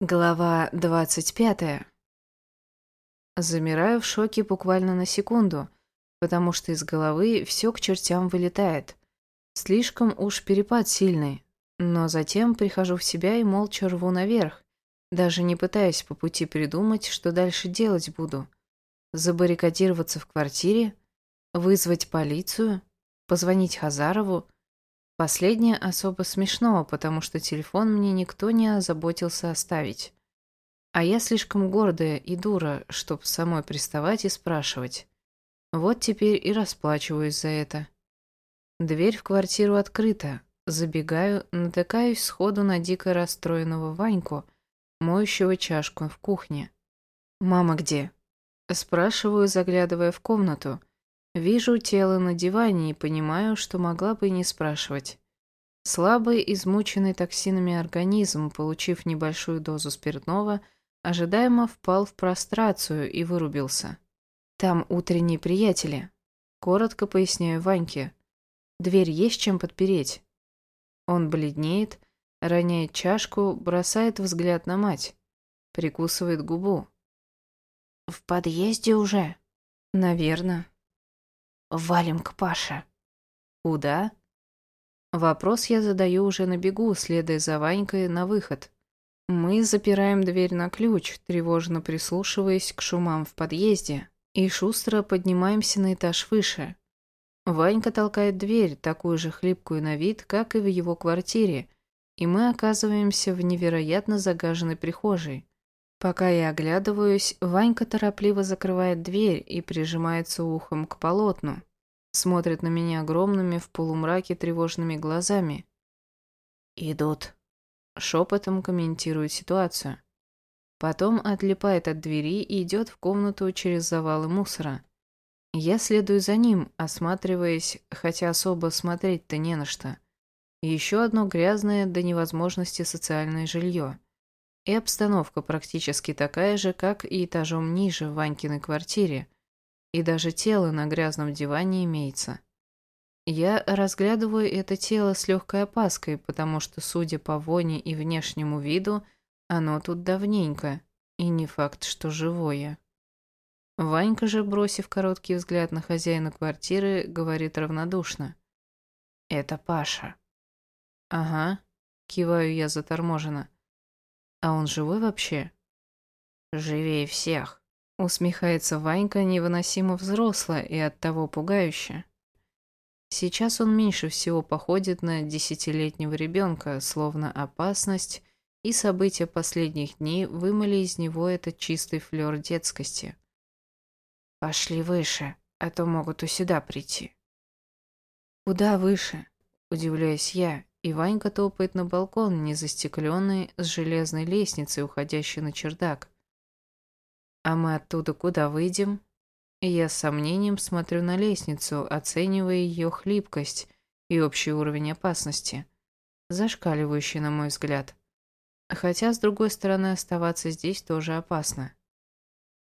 Глава двадцать пятая. Замираю в шоке буквально на секунду, потому что из головы все к чертям вылетает. Слишком уж перепад сильный, но затем прихожу в себя и молча рву наверх, даже не пытаясь по пути придумать, что дальше делать буду. Забаррикадироваться в квартире, вызвать полицию, позвонить Хазарову — Последнее особо смешно, потому что телефон мне никто не озаботился оставить. А я слишком гордая и дура, чтоб самой приставать и спрашивать. Вот теперь и расплачиваюсь за это. Дверь в квартиру открыта. Забегаю, натыкаюсь сходу на дико расстроенного Ваньку, моющего чашку в кухне. «Мама где?» Спрашиваю, заглядывая в комнату. Вижу тело на диване и понимаю, что могла бы и не спрашивать. Слабый, измученный токсинами организм, получив небольшую дозу спиртного, ожидаемо впал в прострацию и вырубился. «Там утренние приятели», — коротко поясняю Ваньке. «Дверь есть чем подпереть». Он бледнеет, роняет чашку, бросает взгляд на мать, прикусывает губу. «В подъезде уже?» «Наверно», Валим к Паше. Куда? Вопрос я задаю уже на бегу, следуя за Ванькой на выход. Мы запираем дверь на ключ, тревожно прислушиваясь к шумам в подъезде, и шустро поднимаемся на этаж выше. Ванька толкает дверь, такую же хлипкую на вид, как и в его квартире, и мы оказываемся в невероятно загаженной прихожей. Пока я оглядываюсь, Ванька торопливо закрывает дверь и прижимается ухом к полотну. Смотрит на меня огромными в полумраке тревожными глазами. «Идут», — шепотом комментирует ситуацию. Потом отлипает от двери и идет в комнату через завалы мусора. Я следую за ним, осматриваясь, хотя особо смотреть-то не на что. Еще одно грязное до невозможности социальное жилье. И обстановка практически такая же, как и этажом ниже в Ванькиной квартире. И даже тело на грязном диване имеется. Я разглядываю это тело с легкой опаской, потому что, судя по воне и внешнему виду, оно тут давненько, и не факт, что живое. Ванька же, бросив короткий взгляд на хозяина квартиры, говорит равнодушно. «Это Паша». «Ага», — киваю я заторможенно. А он живой вообще? Живее всех. Усмехается Ванька невыносимо взросло и оттого пугающе. Сейчас он меньше всего походит на десятилетнего ребенка, словно опасность и события последних дней вымыли из него этот чистый флер детскости. «Пошли выше, а то могут у сюда прийти». «Куда выше?» – удивляюсь я, и Ванька топает на балкон, незастекленный, с железной лестницей, уходящей на чердак. А мы оттуда куда выйдем? я с сомнением смотрю на лестницу, оценивая ее хлипкость и общий уровень опасности, зашкаливающий, на мой взгляд. Хотя, с другой стороны, оставаться здесь тоже опасно.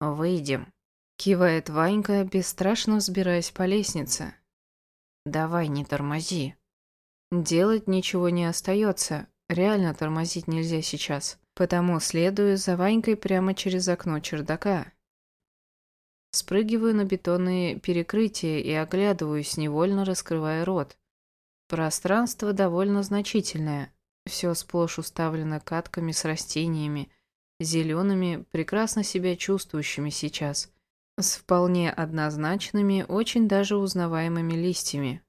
«Выйдем», — кивает Ванька, бесстрашно взбираясь по лестнице. «Давай, не тормози», Делать ничего не остается. Реально тормозить нельзя сейчас. Потому следую за Ванькой прямо через окно чердака. Спрыгиваю на бетонные перекрытия и оглядываюсь, невольно раскрывая рот. Пространство довольно значительное. Все сплошь уставлено катками с растениями, зелеными, прекрасно себя чувствующими сейчас, с вполне однозначными, очень даже узнаваемыми листьями.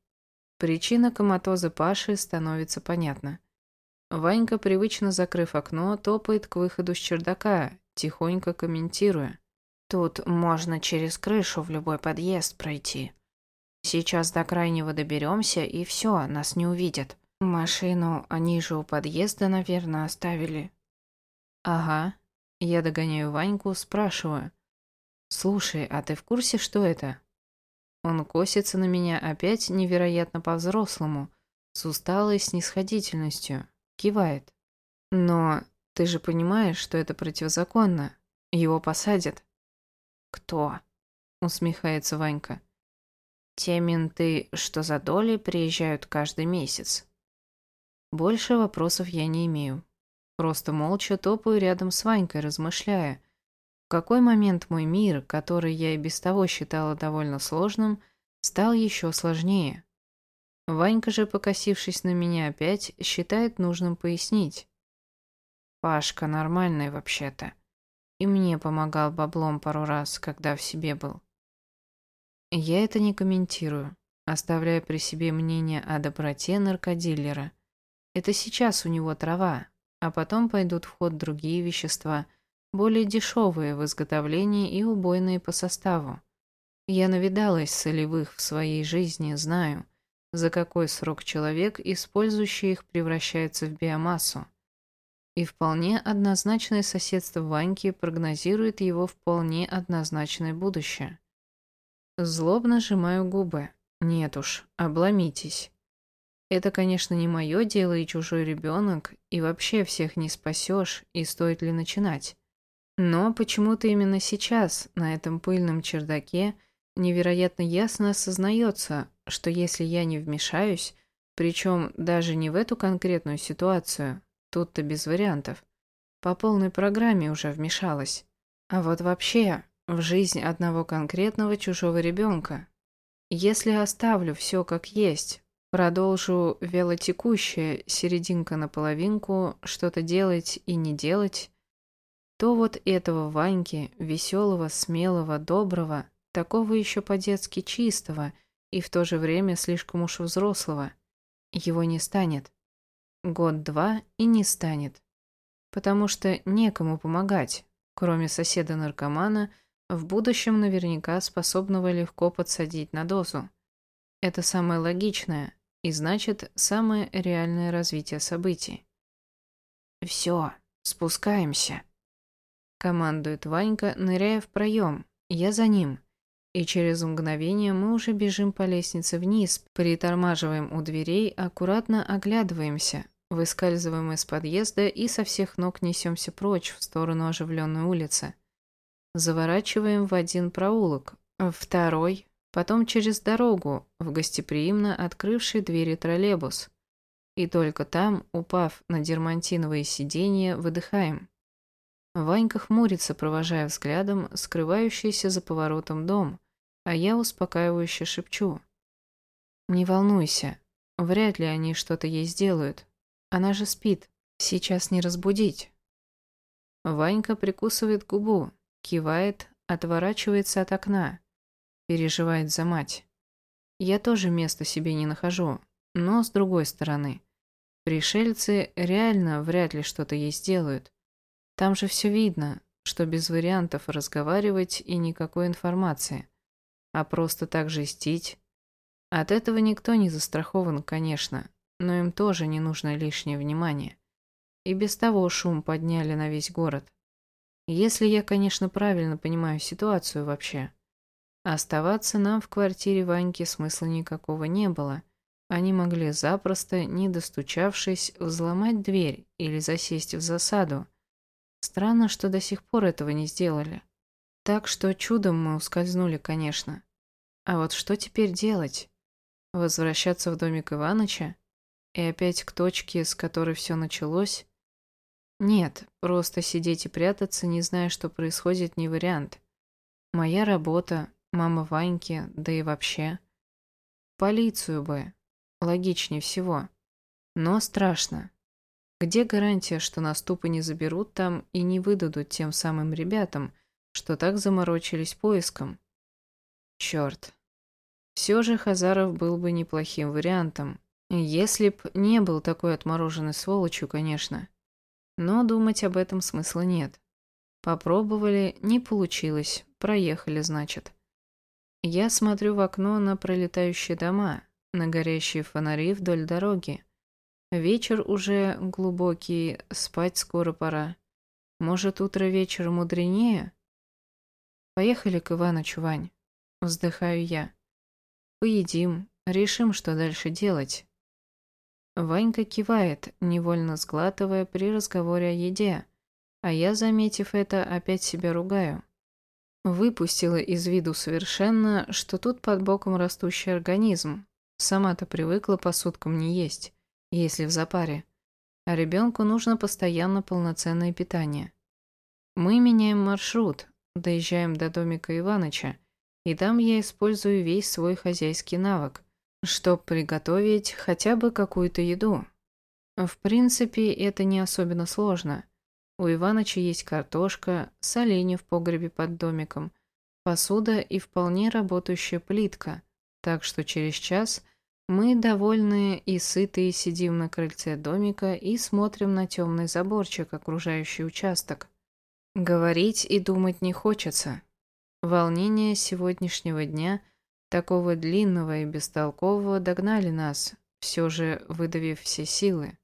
Причина коматоза Паши становится понятна. Ванька, привычно закрыв окно, топает к выходу с чердака, тихонько комментируя. «Тут можно через крышу в любой подъезд пройти. Сейчас до крайнего доберемся, и все, нас не увидят. Машину они же у подъезда, наверное, оставили». «Ага». Я догоняю Ваньку, спрашиваю. «Слушай, а ты в курсе, что это?» Он косится на меня опять невероятно по-взрослому, с усталой снисходительностью, кивает. Но ты же понимаешь, что это противозаконно. Его посадят. Кто? Усмехается Ванька. Те менты, что за доли, приезжают каждый месяц. Больше вопросов я не имею. Просто молча топаю рядом с Ванькой, размышляя, в какой момент мой мир, который я и без того считала довольно сложным, стал еще сложнее. Ванька же, покосившись на меня опять, считает нужным пояснить. Пашка нормальный вообще-то. И мне помогал баблом пару раз, когда в себе был. Я это не комментирую, оставляя при себе мнение о доброте наркодилера. Это сейчас у него трава, а потом пойдут в ход другие вещества, более дешевые в изготовлении и убойные по составу. Я навидалась солевых в своей жизни, знаю, за какой срок человек, использующий их, превращается в биомассу. И вполне однозначное соседство Ваньки прогнозирует его вполне однозначное будущее. Злобно сжимаю губы. Нет уж, обломитесь. Это, конечно, не мое дело и чужой ребенок, и вообще всех не спасешь, и стоит ли начинать. Но почему-то именно сейчас, на этом пыльном чердаке, невероятно ясно осознается, что если я не вмешаюсь, причем даже не в эту конкретную ситуацию, тут-то без вариантов, по полной программе уже вмешалась, а вот вообще в жизнь одного конкретного чужого ребенка. Если оставлю все как есть, Продолжу велотекущее, серединка на половинку, что-то делать и не делать, то вот этого Ваньки, веселого, смелого, доброго, такого еще по-детски чистого и в то же время слишком уж взрослого, его не станет. Год-два и не станет. Потому что некому помогать, кроме соседа-наркомана, в будущем наверняка способного легко подсадить на дозу. Это самое логичное, и значит, самое реальное развитие событий. «Все, спускаемся», — командует Ванька, ныряя в проем. Я за ним. И через мгновение мы уже бежим по лестнице вниз, притормаживаем у дверей, аккуратно оглядываемся, выскальзываем из подъезда и со всех ног несемся прочь в сторону оживленной улицы. Заворачиваем в один проулок, второй, потом через дорогу, в гостеприимно открывший двери троллейбус. И только там, упав на дермантиновые сиденья, выдыхаем. Ванька хмурится, провожая взглядом скрывающийся за поворотом дом, а я успокаивающе шепчу. «Не волнуйся, вряд ли они что-то ей сделают. Она же спит, сейчас не разбудить». Ванька прикусывает губу, кивает, отворачивается от окна переживает за мать. Я тоже места себе не нахожу, но с другой стороны, пришельцы реально вряд ли что-то ей сделают. Там же все видно, что без вариантов разговаривать и никакой информации, а просто так жестить. От этого никто не застрахован, конечно, но им тоже не нужно лишнее внимание. И без того шум подняли на весь город. Если я, конечно, правильно понимаю ситуацию вообще. Оставаться нам в квартире Ваньки смысла никакого не было. Они могли запросто, не достучавшись, взломать дверь или засесть в засаду. Странно, что до сих пор этого не сделали. Так что чудом мы ускользнули, конечно. А вот что теперь делать? Возвращаться в домик Иваныча? И опять к точке, с которой все началось? Нет, просто сидеть и прятаться, не зная, что происходит, не вариант. Моя работа, мама Ваньки, да и вообще. Полицию бы. Логичнее всего. Но страшно. Где гарантия, что наступы не заберут там и не выдадут тем самым ребятам, что так заморочились поиском? Черт. Все же Хазаров был бы неплохим вариантом. Если б не был такой отмороженной сволочью, конечно. Но думать об этом смысла нет. Попробовали, не получилось, проехали, значит. Я смотрю в окно на пролетающие дома, на горящие фонари вдоль дороги. Вечер уже глубокий, спать скоро пора. Может, утро вечера мудренее? Поехали к Иванычу, Вань. Вздыхаю я. Поедим, решим, что дальше делать. Ванька кивает, невольно сглатывая при разговоре о еде, а я, заметив это, опять себя ругаю. Выпустила из виду совершенно, что тут под боком растущий организм. Сама-то привыкла по суткам не есть, если в запаре. А ребенку нужно постоянно полноценное питание. Мы меняем маршрут, доезжаем до домика Иваныча, и там я использую весь свой хозяйский навык, чтобы приготовить хотя бы какую-то еду. В принципе, это не особенно сложно. У Иваныча есть картошка, соленья в погребе под домиком, посуда и вполне работающая плитка, так что через час мы, довольные и сытые, сидим на крыльце домика и смотрим на темный заборчик, окружающий участок. Говорить и думать не хочется. Волнения сегодняшнего дня, такого длинного и бестолкового, догнали нас, все же выдавив все силы.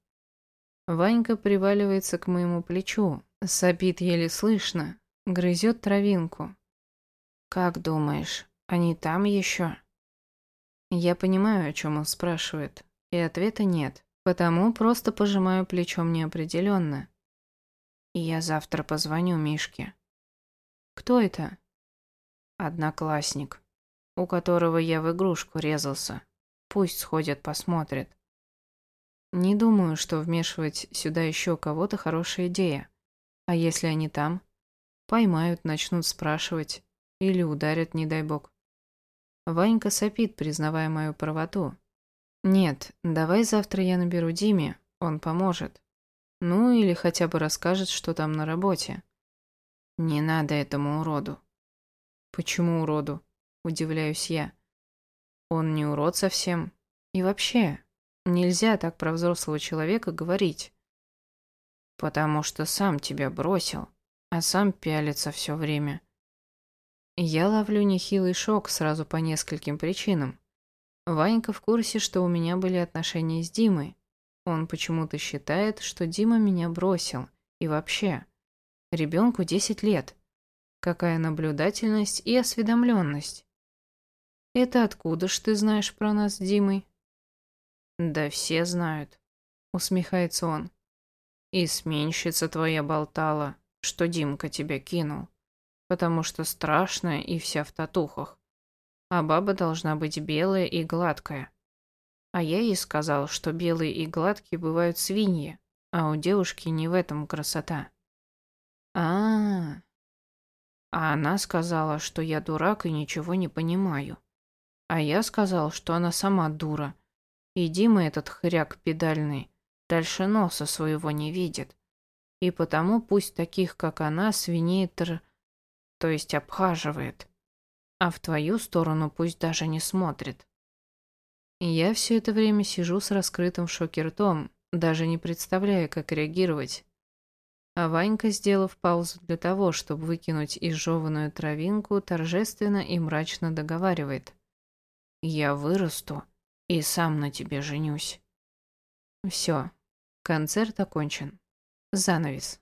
Ванька приваливается к моему плечу, сопит еле слышно, грызет травинку. «Как думаешь, они там еще?» Я понимаю, о чем он спрашивает, и ответа нет, потому просто пожимаю плечом неопределенно. И я завтра позвоню Мишке. «Кто это?» «Одноклассник, у которого я в игрушку резался. Пусть сходят посмотрят». Не думаю, что вмешивать сюда еще кого-то хорошая идея. А если они там? Поймают, начнут спрашивать. Или ударят, не дай бог. Ванька сопит, признавая мою правоту. Нет, давай завтра я наберу Диме, он поможет. Ну или хотя бы расскажет, что там на работе. Не надо этому уроду. Почему уроду? Удивляюсь я. Он не урод совсем. И вообще, нельзя так про взрослого человека говорить. Потому что сам тебя бросил, а сам пялится все время. Я ловлю нехилый шок сразу по нескольким причинам. Ванька в курсе, что у меня были отношения с Димой. Он почему-то считает, что Дима меня бросил. И вообще, ребенку 10 лет. Какая наблюдательность и осведомленность. Это откуда ж ты знаешь про нас с Димой? Да все знают, усмехается он. И сменщица твоя болтала, что Димка тебя кинул потому что страшная и вся в татухах. А баба должна быть белая и гладкая. А я ей сказал, что белые и гладкие бывают свиньи, а у девушки не в этом красота. А, -а, -а. а она сказала, что я дурак и ничего не понимаю. А я сказал, что она сама дура. И Дима этот хряк педальный дальше носа своего не видит. И потому пусть таких, как она, свиней тр то есть обхаживает. А в твою сторону пусть даже не смотрит. И я все это время сижу с раскрытым в шоке ртом, даже не представляя, как реагировать. А Ванька, сделав паузу для того, чтобы выкинуть изжеванную травинку, торжественно и мрачно договаривает. «Я вырасту и сам на тебе женюсь». Все, концерт окончен. Занавес.